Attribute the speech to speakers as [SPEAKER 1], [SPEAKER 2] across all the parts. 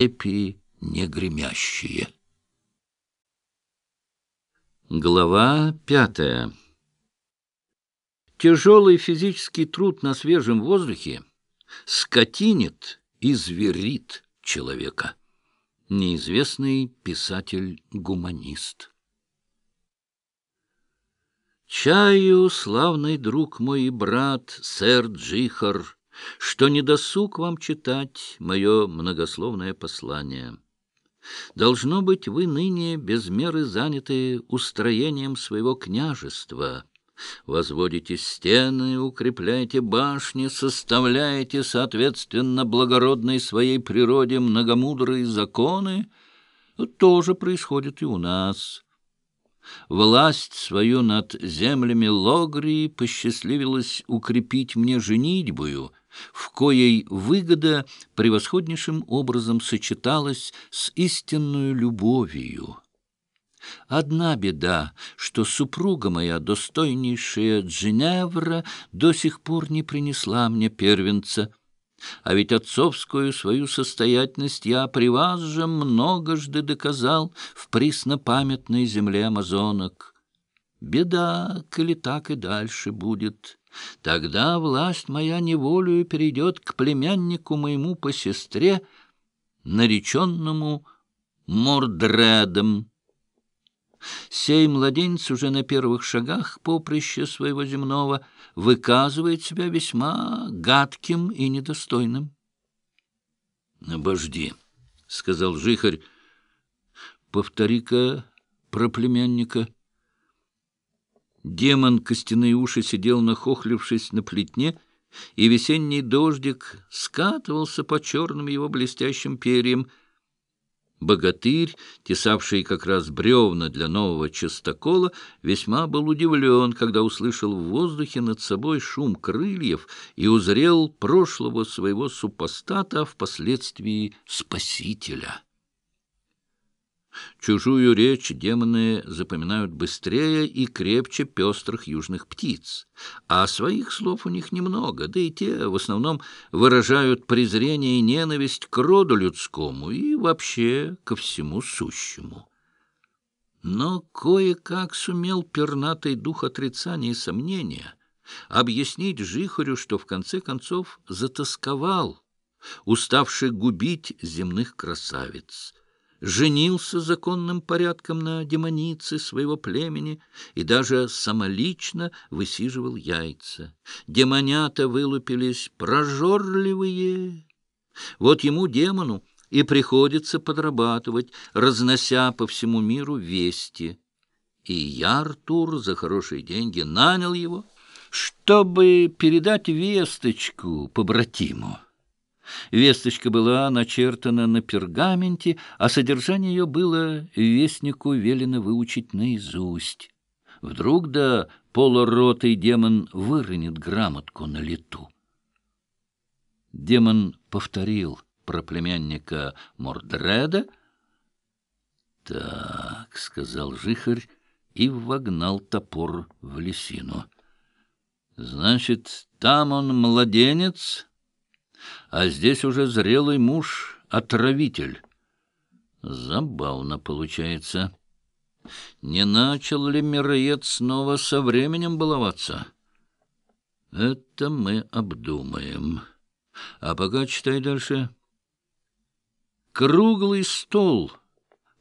[SPEAKER 1] цепи негремящие. Глава пятая Тяжелый физический труд на свежем воздухе скотинит и зверит человека. Неизвестный писатель-гуманист. Чаю, славный друг мой и брат, сэр Джихар, что не досуг вам читать мое многословное послание. Должно быть, вы ныне без меры заняты устроением своего княжества. Возводите стены, укрепляете башни, составляете, соответственно, благородной своей природе многомудрые законы. тоже происходит и у нас. Власть свою над землями Логрии посчастливилась укрепить мне женитьбою — в коей выгода превосходнейшим образом сочеталась с истинную любовью. Одна беда, что супруга моя, достойнейшая Джиневра, до сих пор не принесла мне первенца. А ведь отцовскую свою состоятельность я при вас же многожды доказал в приснопамятной земле амазонок. Беда, коли так и дальше будет». Тогда власть моя неволею перейдет к племяннику моему по сестре, нареченному Мордредом. Сей младенец уже на первых шагах поприща своего земного выказывает себя весьма гадким и недостойным. — Обожди, — сказал жихарь, — повтори-ка про племянника. — Демон костяные уши сидел, нахохлившись на плетне, и весенний дождик скатывался по черным его блестящим перьям. Богатырь, тесавший как раз бревна для нового частокола, весьма был удивлен, когда услышал в воздухе над собой шум крыльев и узрел прошлого своего супостата, а впоследствии спасителя. Чужую речь демоны запоминают быстрее и крепче пестрых южных птиц, а своих слов у них немного, да и те в основном выражают презрение и ненависть к роду людскому и вообще ко всему сущему. Но кое-как сумел пернатый дух отрицания и сомнения объяснить Жихарю, что в конце концов затасковал, уставший губить земных красавиц — женился законным порядком на демонице своего племени и даже самолично высиживал яйца. Демонята вылупились прожорливые. Вот ему, демону, и приходится подрабатывать, разнося по всему миру вести. И я, Артур, за хорошие деньги нанял его, чтобы передать весточку побратиму. Весточка была начертана на пергаменте, а содержание ее было вестнику велено выучить наизусть. Вдруг да полуротый демон выронит грамотку на лету. Демон повторил про племянника Мордреда. «Так», — сказал жихарь и вогнал топор в лисину. «Значит, там он младенец, а здесь уже зрелый муж — отравитель. Забавно получается. Не начал ли мироед снова со временем баловаться? Это мы обдумаем. А пока читай дальше. Круглый стол,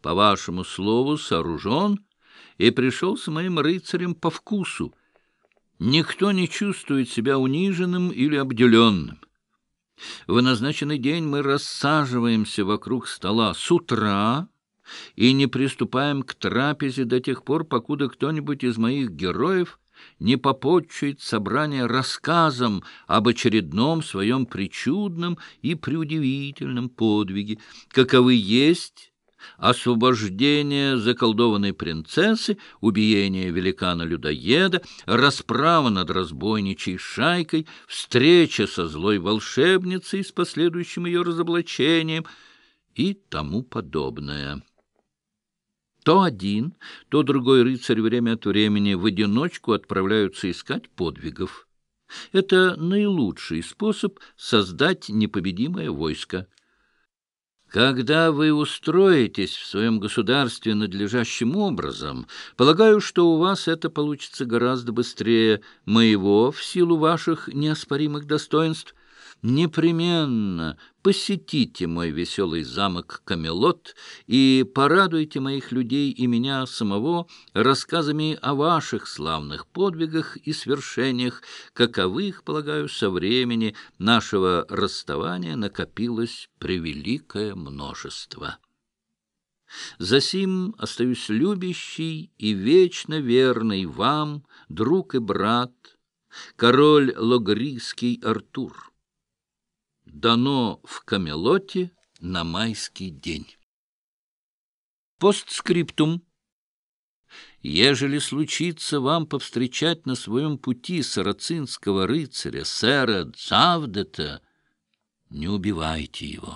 [SPEAKER 1] по вашему слову, сооружен и пришел с моим рыцарем по вкусу. Никто не чувствует себя униженным или обделенным. В назначенный день мы рассаживаемся вокруг стола с утра и не приступаем к трапезе до тех пор, покуда кто-нибудь из моих героев не попотчует собрание рассказом об очередном своем причудном и преудивительном подвиге, каковы есть освобождение заколдованной принцессы, убиение великана-людоеда, расправа над разбойничей шайкой, встреча со злой волшебницей с последующим ее разоблачением и тому подобное. То один, то другой рыцарь время от времени в одиночку отправляются искать подвигов. Это наилучший способ создать непобедимое войско. Когда вы устроитесь в своем государстве надлежащим образом, полагаю, что у вас это получится гораздо быстрее моего в силу ваших неоспоримых достоинств. Непременно посетите мой веселый замок Камелот и порадуйте моих людей и меня самого рассказами о ваших славных подвигах и свершениях, каковых, полагаю, со времени нашего расставания накопилось превеликое множество. Засим остаюсь любящий и вечно верный вам, друг и брат, король логрийский Артур дано в Камелоте на майский день. Постскриптум. Ежели случится вам повстречать на своем пути сарацинского рыцаря, сэра Дзавдета, не убивайте его.